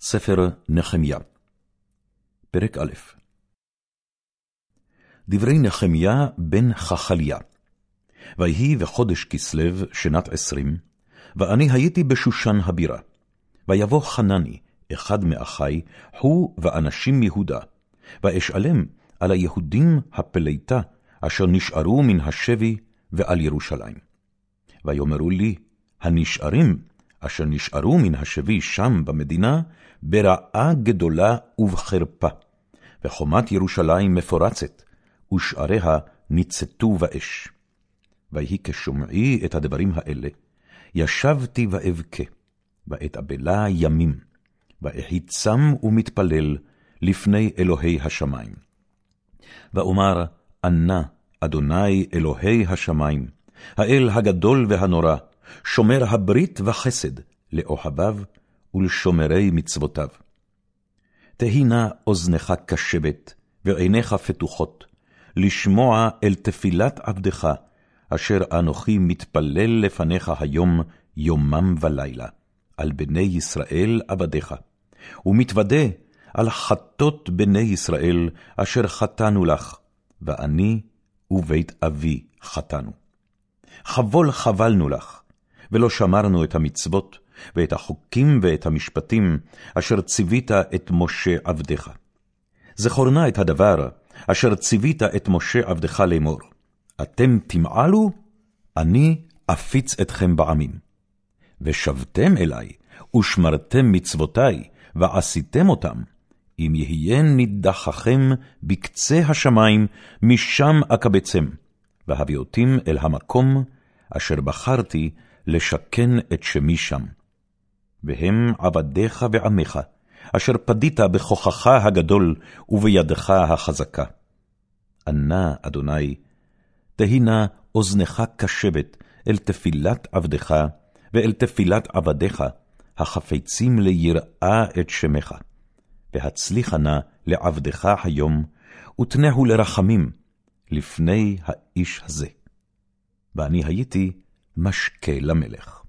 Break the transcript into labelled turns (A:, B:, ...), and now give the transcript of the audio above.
A: ספר נחמיה פרק א' דברי נחמיה בן חכליה ויהי בחודש כסלו, שנת עשרים, ואני הייתי בשושן הבירה. ויבוא חנני, אחד מאחי, הוא ואנשים יהודה, ואשאלם על היהודים הפליטה, אשר נשארו מן השבי ועל ירושלים. ויאמרו לי, הנשארים אשר נשארו מן השבי שם במדינה, ברעה גדולה ובחרפה, וחומת ירושלים מפורצת, ושעריה ניצתו באש. ויהי כשומעי את הדברים האלה, ישבתי ואבכה, ואתאבלה ימים, ואחי צם ומתפלל לפני אלוהי השמיים. ואומר, ענה אדוני אלוהי השמיים, האל הגדול והנורא, שומר הברית וחסד לאוהביו ולשומרי מצוותיו. תהי נא אוזנך קשבת ועיניך פתוחות, לשמוע אל תפילת עבדך, אשר אנוכי מתפלל לפניך היום יומם ולילה, על בני ישראל עבדיך, ומתוודה על חטות בני ישראל אשר חטאנו לך, ואני ובית אבי חטאנו. חבול חבלנו לך, ולא שמרנו את המצוות, ואת החוקים ואת המשפטים, אשר ציווית את משה עבדך. זכור נא את הדבר, אשר ציווית את משה עבדך לאמור. אתם תמעלו, אני אפיץ אתכם בעמים. ושבתם אלי, ושמרתם מצוותי, ועשיתם אותם, אם יהיה נידחכם בקצה השמיים, משם אקבצם, והביאותים אל המקום אשר בחרתי לשכן את שמי שם. והם עבדיך ועמך, אשר פדית בכוחך הגדול ובידך החזקה. ענה אדוני, תהי נא אוזנך קשבת אל תפילת עבדך ואל תפילת עבדיך, החפצים ליראה את שמך. והצליחה נא לעבדך היום, ותנהו לרחמים לפני האיש הזה. ואני הייתי משקה למלך.